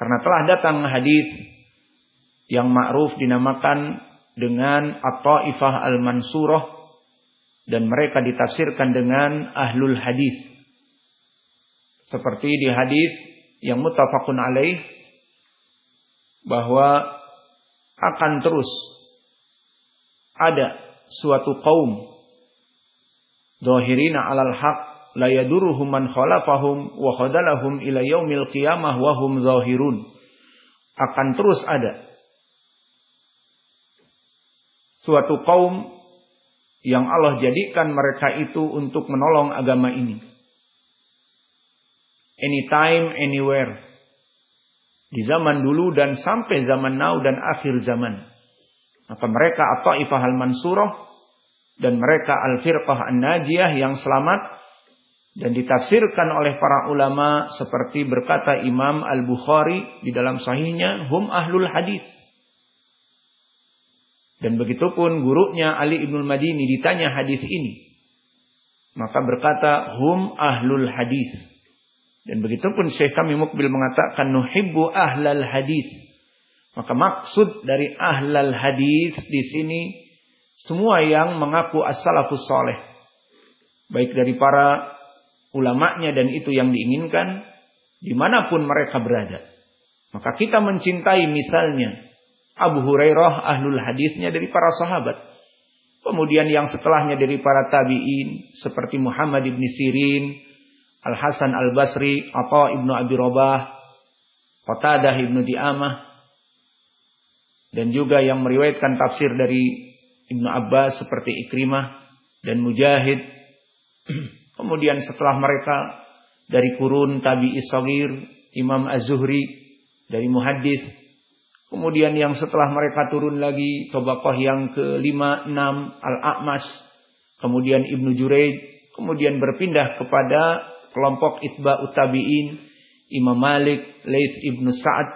Karena telah datang hadis yang ma'ruf dinamakan dengan At-Taifah Al-Mansurah dan mereka ditafsirkan dengan ahlul hadis. Seperti di hadis yang muttafaqun alaih bahwa akan terus ada suatu kaum zahirina alal haq la yaduruhum man khalafahum wa khadalahum ila yaumil qiyamah wa hum zahirun. Akan terus ada suatu kaum yang Allah jadikan mereka itu untuk menolong agama ini. Anytime anywhere. Di zaman dulu dan sampai zaman now dan akhir zaman. Maka mereka At-Taifah Al-Mansurah dan mereka Al-Firqah An-Najiyah yang selamat dan ditafsirkan oleh para ulama seperti berkata Imam Al-Bukhari di dalam sahihnya hum ahlul hadis. Dan begitupun gurunya Ali Ibnul Madini ditanya hadis ini. Maka berkata hum ahlul hadis. Dan begitu pun Syekh kami Mukbil mengatakan nuhibbu ahlal hadis. Maka maksud dari ahlal hadis di sini semua yang mengaku as-salafus soleh. Baik dari para ulamanya dan itu yang diinginkan di mana pun mereka berada. Maka kita mencintai misalnya Abu Hurairah ahlul hadisnya dari para sahabat. Kemudian yang setelahnya dari para tabi'in seperti Muhammad ibn Sirin, Al Hasan Al Basri, Atha ibnu Abi Robah, Qatadah ibnu Di'amah, dan juga yang meriwayatkan tafsir dari Ibnu Abbas seperti Ikrimah dan Mujahid. Kemudian setelah mereka dari kurun Tabi Isogir, Imam Az-Zuhri dari Muhaddis. Kemudian yang setelah mereka turun lagi Tobakoh yang ke-5, 6 Al-A'mas. Kemudian Ibnu Jureid. Kemudian berpindah kepada kelompok itba utabiin, Imam Malik, Laith ibnu Sa'ad,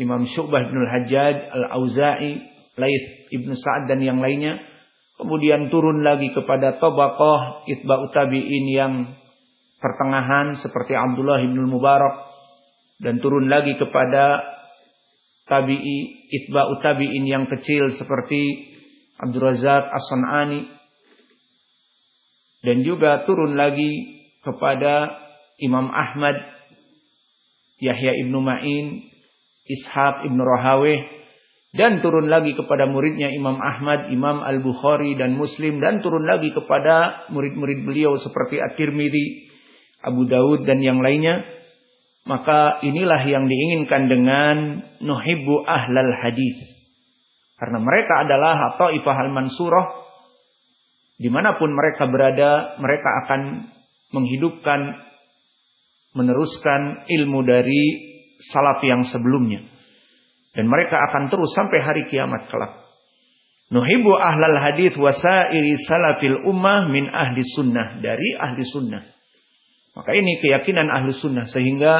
Imam Syu'bah ibn Al-Hajjaj, Al-Auza'i, Laith ibnu Sa'ad dan yang lainnya. Kemudian turun lagi kepada tabaqah itba utabiin yang pertengahan seperti Abdullah ibn Mubarak. Dan turun lagi kepada tabi'i itba utabiin yang kecil seperti Abdul Razak As-San'ani. Dan juga turun lagi kepada Imam Ahmad, Yahya ibnu Ma'in, Ishaq ibnu Rahaweh, dan turun lagi kepada muridnya Imam Ahmad, Imam Al-Bukhari dan Muslim, dan turun lagi kepada murid-murid beliau seperti At-Tirmidzi, Abu Daud dan yang lainnya. Maka inilah yang diinginkan dengan nuhibbu ahlal hadis. Karena mereka adalah atau ifahal mansurah di mana pun mereka berada, mereka akan menghidupkan, meneruskan ilmu dari salaf yang sebelumnya. Dan mereka akan terus sampai hari kiamat kelak. Nuhibu ahlal hadith wasairi salafil ummah min ahli sunnah. Dari ahli sunnah. Maka ini keyakinan ahli sunnah. Sehingga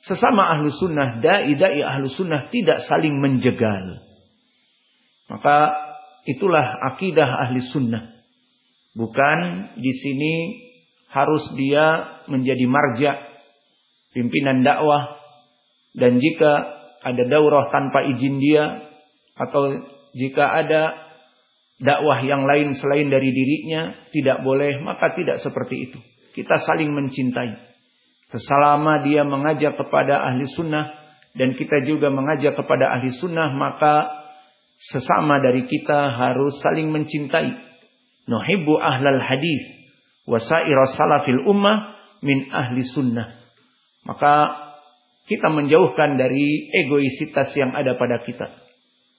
sesama ahli sunnah, da'i-da'i ahli sunnah tidak saling menjegal. Maka itulah akidah ahli sunnah. Bukan di sini harus dia menjadi marja pimpinan dakwah dan jika ada daurah tanpa izin dia atau jika ada dakwah yang lain selain dari dirinya tidak boleh maka tidak seperti itu. Kita saling mencintai. Selama dia mengajak kepada ahli sunnah dan kita juga mengajak kepada ahli sunnah maka sesama dari kita harus saling mencintai nuhibbu ahlal hadis wa salafil ummah min ahli sunnah. Maka kita menjauhkan dari egoisitas yang ada pada kita.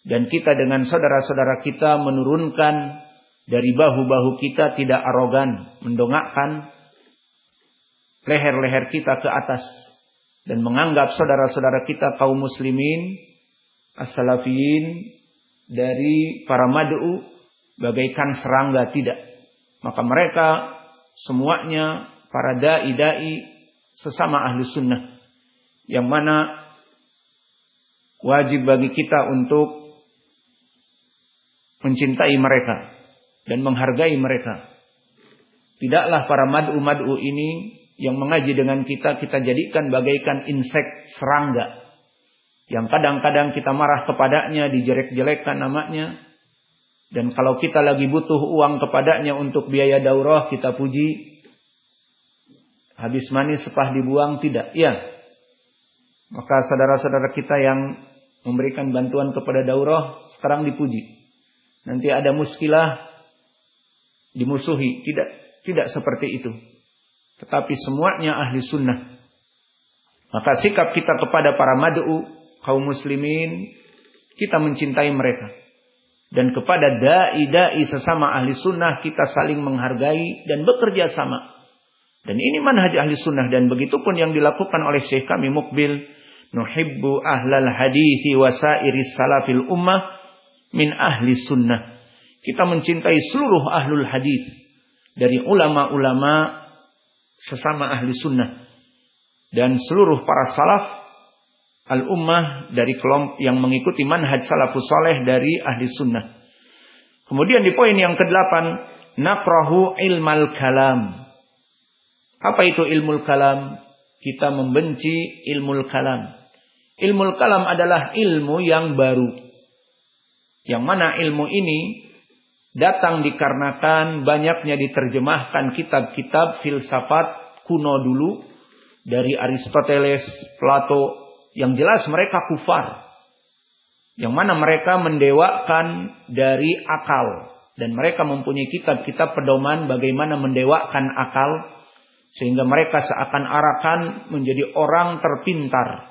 Dan kita dengan saudara-saudara kita menurunkan dari bahu-bahu kita tidak arogan, mendongakkan leher-leher kita ke atas dan menganggap saudara-saudara kita kaum muslimin as-salafiyin dari para mad'u bagaikan serangga tidak. Maka mereka semuanya para dai-dai sesama ahli sunnah. Yang mana wajib bagi kita untuk mencintai mereka dan menghargai mereka. Tidaklah para mad'u-mad'u ini yang mengaji dengan kita kita jadikan bagaikan insek serangga yang kadang-kadang kita marah kepadanya dijelek-jelekkan namanya. Dan kalau kita lagi butuh uang kepadanya untuk biaya daurah kita puji. Habis manis sepah dibuang tidak. Ya maka saudara-saudara kita yang memberikan bantuan kepada daurah sekarang dipuji nanti ada muskilah dimusuhi tidak tidak seperti itu tetapi semuanya ahli sunnah. Maka sikap kita kepada para mad'u, kaum muslimin, kita mencintai mereka. Dan kepada da'i-da'i sesama ahli sunnah, kita saling menghargai dan bekerja sama. Dan ini manhaj ahli sunnah. Dan begitu pun yang dilakukan oleh syekh kami Mukbil. Nuhibbu ahlal hadithi wasairis salafil ummah min ahli sunnah. Kita mencintai seluruh ahlul hadis dari ulama-ulama sesama ahli sunnah dan seluruh para salaf al-ummah dari kelompok yang mengikuti manhaj salafus soleh dari ahli sunnah. Kemudian di poin yang kedelapan, nakrahu ilmal kalam. Apa itu ilmu kalam? Kita membenci ilmu kalam. Ilmu kalam adalah ilmu yang baru. Yang mana ilmu ini datang dikarenakan banyaknya diterjemahkan kitab-kitab filsafat kuno dulu dari Aristoteles, Plato yang jelas mereka kufar. Yang mana mereka mendewakan dari akal dan mereka mempunyai kitab-kitab pedoman bagaimana mendewakan akal sehingga mereka seakan-akan menjadi orang terpintar,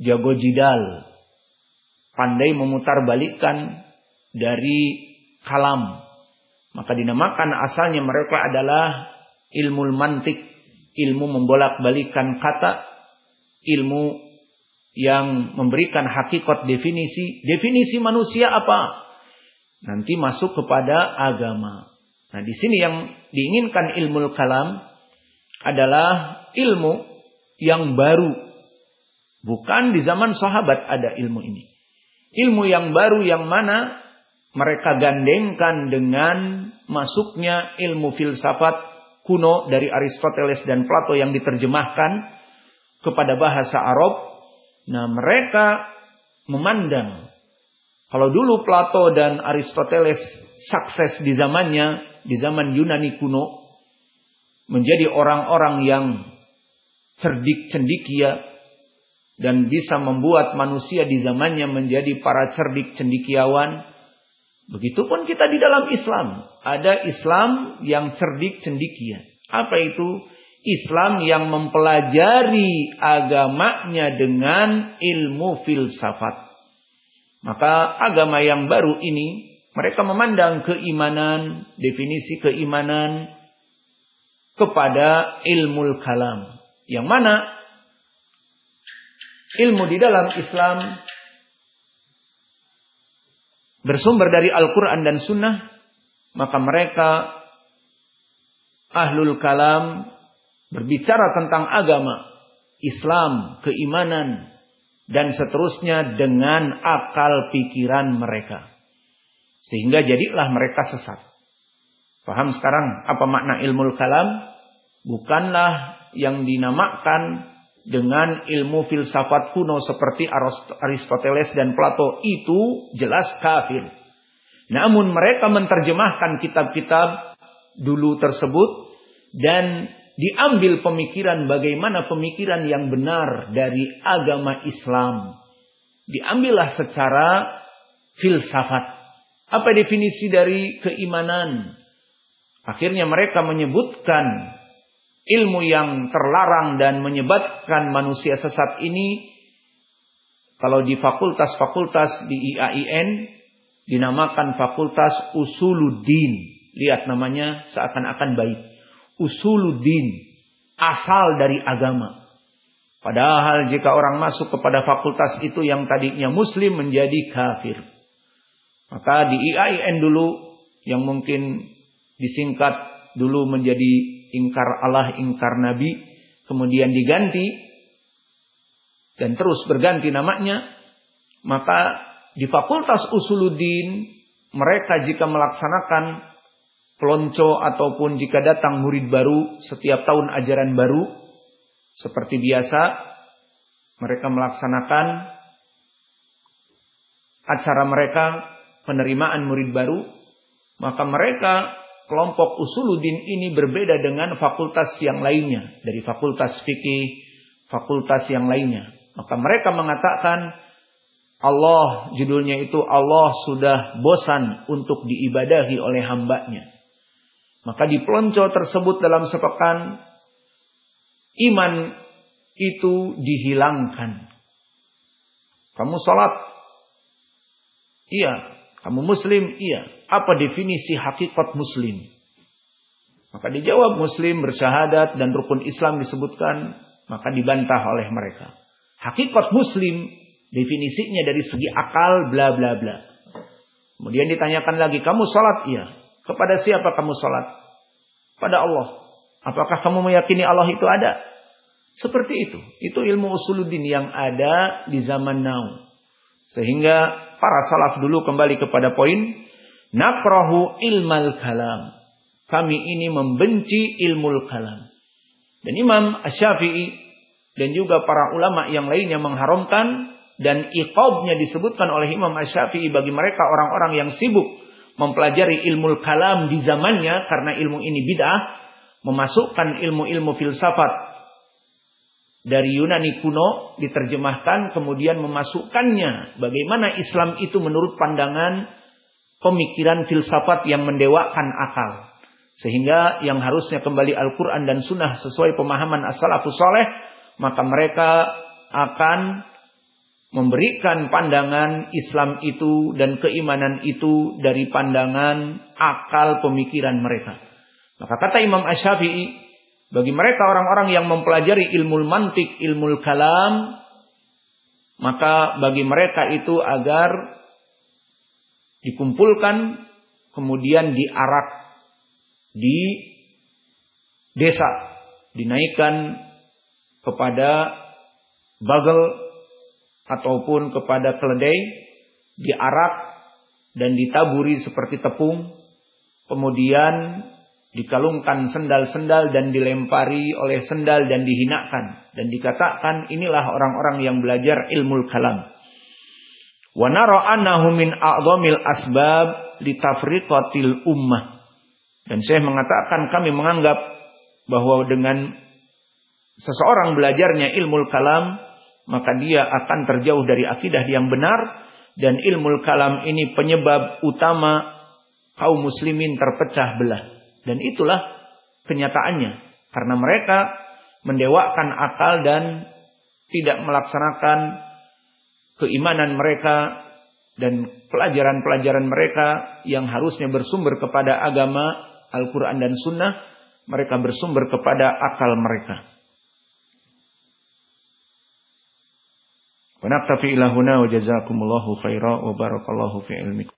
jago jidal, pandai memutar balikan dari kalam. Maka dinamakan asalnya mereka adalah ilmu mantik, ilmu membolak-balikan kata, ilmu yang memberikan hakikat definisi. Definisi manusia apa? Nanti masuk kepada agama. Nah, di sini yang diinginkan ilmu kalam adalah ilmu yang baru. Bukan di zaman sahabat ada ilmu ini. Ilmu yang baru yang mana mereka gandengkan dengan masuknya ilmu filsafat kuno dari Aristoteles dan Plato yang diterjemahkan kepada bahasa Arab. Nah, mereka memandang kalau dulu Plato dan Aristoteles sukses di zamannya, di zaman Yunani kuno, menjadi orang-orang yang cerdik cendikia dan bisa membuat manusia di zamannya menjadi para cerdik cendikiawan Begitupun kita di dalam Islam. Ada Islam yang cerdik cendikia. Apa itu? Islam yang mempelajari agamanya dengan ilmu filsafat. Maka agama yang baru ini mereka memandang keimanan, definisi keimanan kepada ilmu kalam. Yang mana ilmu di dalam Islam bersumber dari Al-Quran dan Sunnah, maka mereka ahlul kalam berbicara tentang agama, Islam, keimanan, dan seterusnya dengan akal pikiran mereka. Sehingga jadilah mereka sesat. Paham sekarang apa makna ilmu kalam? Bukanlah yang dinamakan dengan ilmu filsafat kuno seperti Aristoteles dan Plato itu jelas kafir. Namun mereka menerjemahkan kitab-kitab dulu tersebut dan diambil pemikiran bagaimana pemikiran yang benar dari agama Islam. Diambillah secara filsafat. Apa definisi dari keimanan? Akhirnya mereka menyebutkan ilmu yang terlarang dan menyebabkan manusia sesat ini kalau di fakultas-fakultas di IAIN dinamakan fakultas usuluddin. Lihat namanya seakan-akan baik. Usuluddin, asal dari agama. Padahal jika orang masuk kepada fakultas itu yang tadinya muslim menjadi kafir. Maka di IAIN dulu yang mungkin disingkat dulu menjadi ingkar Allah, ingkar Nabi, kemudian diganti dan terus berganti namanya, maka di Fakultas Usuluddin mereka jika melaksanakan pelonco ataupun jika datang murid baru setiap tahun ajaran baru seperti biasa mereka melaksanakan acara mereka penerimaan murid baru maka mereka kelompok usuluddin ini berbeda dengan fakultas yang lainnya. Dari fakultas fikih fakultas yang lainnya. Maka mereka mengatakan Allah judulnya itu Allah sudah bosan untuk diibadahi oleh hambanya. Maka di pelonco tersebut dalam sepekan iman itu dihilangkan. Kamu sholat? Iya. Kamu muslim? Iya. Apa definisi hakikat muslim? Maka dijawab muslim bersyahadat dan rukun Islam disebutkan. Maka dibantah oleh mereka. Hakikat muslim definisinya dari segi akal bla bla bla. Kemudian ditanyakan lagi, kamu sholat? Iya. Kepada siapa kamu sholat? Pada Allah. Apakah kamu meyakini Allah itu ada? Seperti itu. Itu ilmu usuluddin yang ada di zaman now. Sehingga para salaf dulu kembali kepada poin nakrahu ilmal kalam. Kami ini membenci ilmu kalam. Dan Imam Asy-Syafi'i dan juga para ulama yang lainnya mengharamkan dan iqabnya disebutkan oleh Imam Asy-Syafi'i bagi mereka orang-orang yang sibuk mempelajari ilmu kalam di zamannya karena ilmu ini bid'ah, memasukkan ilmu-ilmu filsafat dari Yunani kuno diterjemahkan kemudian memasukkannya bagaimana Islam itu menurut pandangan pemikiran filsafat yang mendewakan akal. Sehingga yang harusnya kembali Al-Quran dan Sunnah sesuai pemahaman as-salafus soleh maka mereka akan memberikan pandangan Islam itu dan keimanan itu dari pandangan akal pemikiran mereka. Maka kata Imam Ash-Syafi'i bagi mereka orang-orang yang mempelajari ilmu mantik, ilmu kalam, maka bagi mereka itu agar dikumpulkan, kemudian diarak di desa, dinaikkan kepada bagel ataupun kepada keledai, diarak dan ditaburi seperti tepung, kemudian dikalungkan sendal-sendal dan dilempari oleh sendal dan dihinakan dan dikatakan inilah orang-orang yang belajar ilmu kalam. Wa nara annahu min a'dhamil asbab litafriqatil ummah. Dan saya mengatakan kami menganggap bahwa dengan seseorang belajarnya ilmu kalam maka dia akan terjauh dari akidah yang benar dan ilmu kalam ini penyebab utama kaum muslimin terpecah belah. Dan itulah kenyataannya. Karena mereka mendewakan akal dan tidak melaksanakan keimanan mereka dan pelajaran-pelajaran mereka yang harusnya bersumber kepada agama Al-Quran dan Sunnah, mereka bersumber kepada akal mereka. Wa naktafi ilahuna wa jazakumullahu khaira wa barakallahu fi ilmikum.